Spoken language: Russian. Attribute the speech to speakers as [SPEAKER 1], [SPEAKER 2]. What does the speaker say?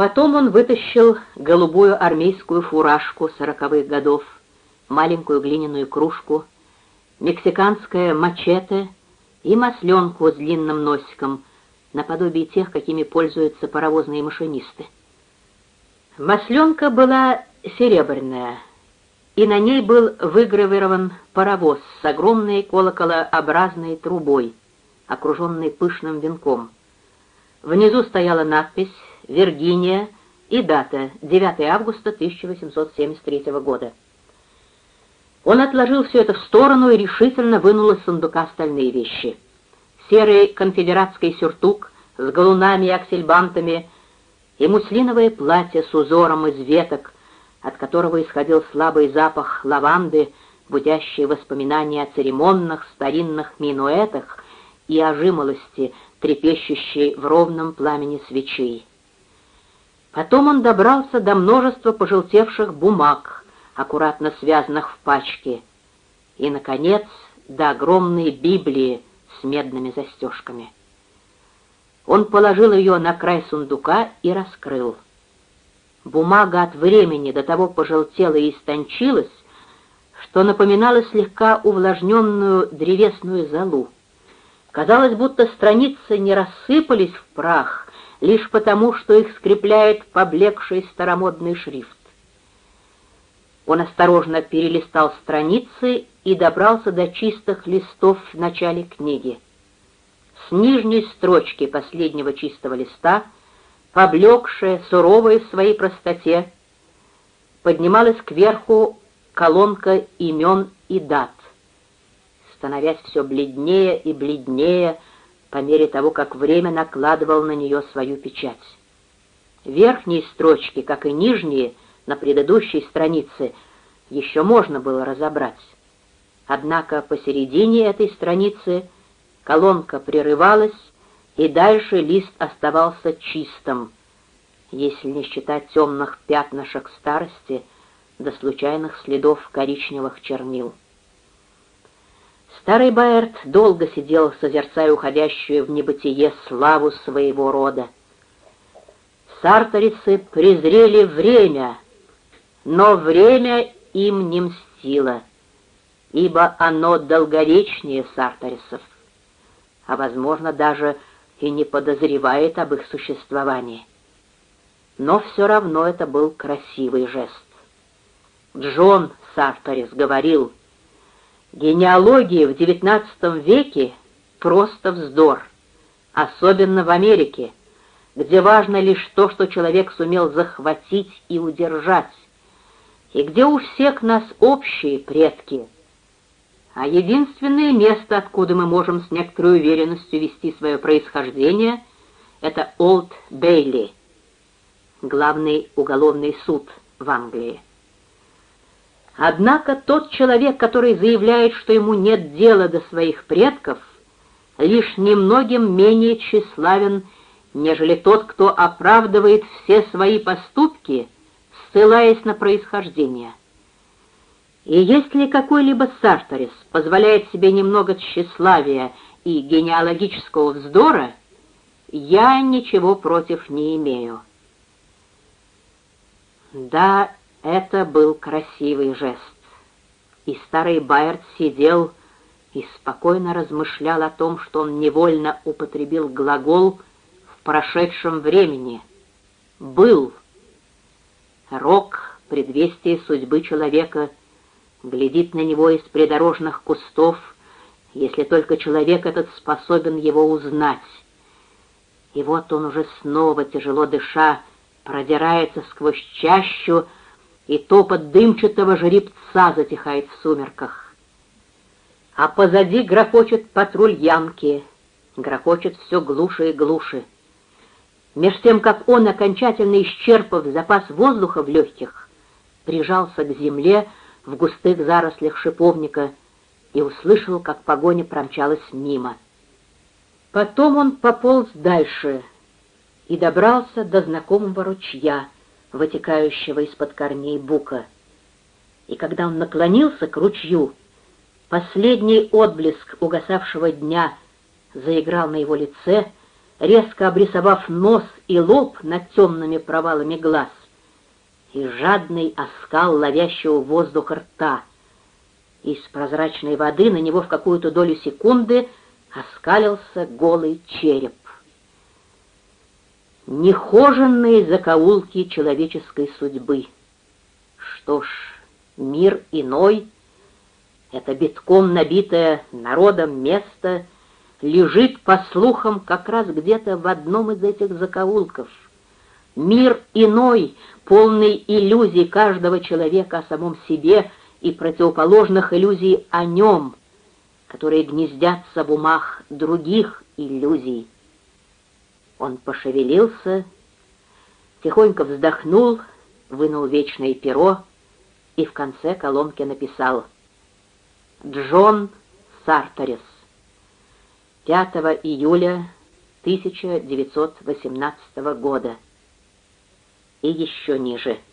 [SPEAKER 1] Потом он вытащил голубую армейскую фуражку сороковых годов, маленькую глиняную кружку, мексиканское мачете и масленку с длинным носиком, наподобие тех, какими пользуются паровозные машинисты. Масленка была серебряная, и на ней был выгравирован паровоз с огромной колоколообразной трубой, окруженной пышным венком. Внизу стояла надпись «Виргиния» и дата 9 августа 1873 года. Он отложил все это в сторону и решительно вынул из сундука остальные вещи. Серый конфедератский сюртук с галунами и аксельбантами и муслиновое платье с узором из веток, от которого исходил слабый запах лаванды, будящие воспоминания о церемонных старинных минуэтах и о трепещущей в ровном пламени свечей. Потом он добрался до множества пожелтевших бумаг, аккуратно связанных в пачки, и, наконец, до огромной Библии с медными застежками. Он положил ее на край сундука и раскрыл. Бумага от времени до того пожелтела и истончилась, что напоминала слегка увлажненную древесную золу. Казалось, будто страницы не рассыпались в прах, лишь потому, что их скрепляет поблекший старомодный шрифт. Он осторожно перелистал страницы и добрался до чистых листов в начале книги. С нижней строчки последнего чистого листа, поблекшая, суровая в своей простоте, поднималась кверху колонка имен и дат, становясь все бледнее и бледнее, по мере того, как время накладывал на нее свою печать. Верхние строчки, как и нижние, на предыдущей странице, еще можно было разобрать. Однако посередине этой страницы колонка прерывалась, и дальше лист оставался чистым, если не считать темных пятнышек старости до случайных следов коричневых чернил. Старый Байерт долго сидел, созерцая уходящую в небытие славу своего рода. Сарторицы презрели время, но время им не мстило, ибо оно долговечнее сарторисов, а, возможно, даже и не подозревает об их существовании. Но все равно это был красивый жест. Джон Сарторис говорил — Генеалогия в XIX веке — просто вздор, особенно в Америке, где важно лишь то, что человек сумел захватить и удержать, и где у всех нас общие предки. А единственное место, откуда мы можем с некоторой уверенностью вести свое происхождение, это Олд Бейли, главный уголовный суд в Англии. Однако тот человек, который заявляет, что ему нет дела до своих предков, лишь немногим менее тщеславен, нежели тот, кто оправдывает все свои поступки, ссылаясь на происхождение. И если какой-либо Сарторис позволяет себе немного тщеславия и генеалогического вздора, я ничего против не имею. Да, это был красивый жест. И старый Байерт сидел и спокойно размышлял о том, что он невольно употребил глагол в прошедшем времени. «Был». Рок, предвестие судьбы человека, глядит на него из придорожных кустов, если только человек этот способен его узнать. И вот он уже снова, тяжело дыша, продирается сквозь чащу, и топот дымчатого жеребца затихает в сумерках. А позади грохочет патруль Янки, грохочет все глуше и глуше. Меж тем, как он, окончательно исчерпав запас воздуха в легких, прижался к земле в густых зарослях шиповника и услышал, как погоня промчалась мимо. Потом он пополз дальше и добрался до знакомого ручья — вытекающего из-под корней бука. И когда он наклонился к ручью, последний отблеск угасавшего дня заиграл на его лице, резко обрисовав нос и лоб над темными провалами глаз, и жадный оскал ловящего воздух рта. Из прозрачной воды на него в какую-то долю секунды оскалился голый череп. Нехоженные закоулки человеческой судьбы. Что ж, мир иной, это битком набитое народом место, лежит, по слухам, как раз где-то в одном из этих закоулков. Мир иной, полный иллюзий каждого человека о самом себе и противоположных иллюзий о нем, которые гнездятся в умах других иллюзий. Он пошевелился, тихонько вздохнул, вынул вечное перо и в конце колонки написал «Джон Сарторис, 5 июля 1918 года» и еще ниже –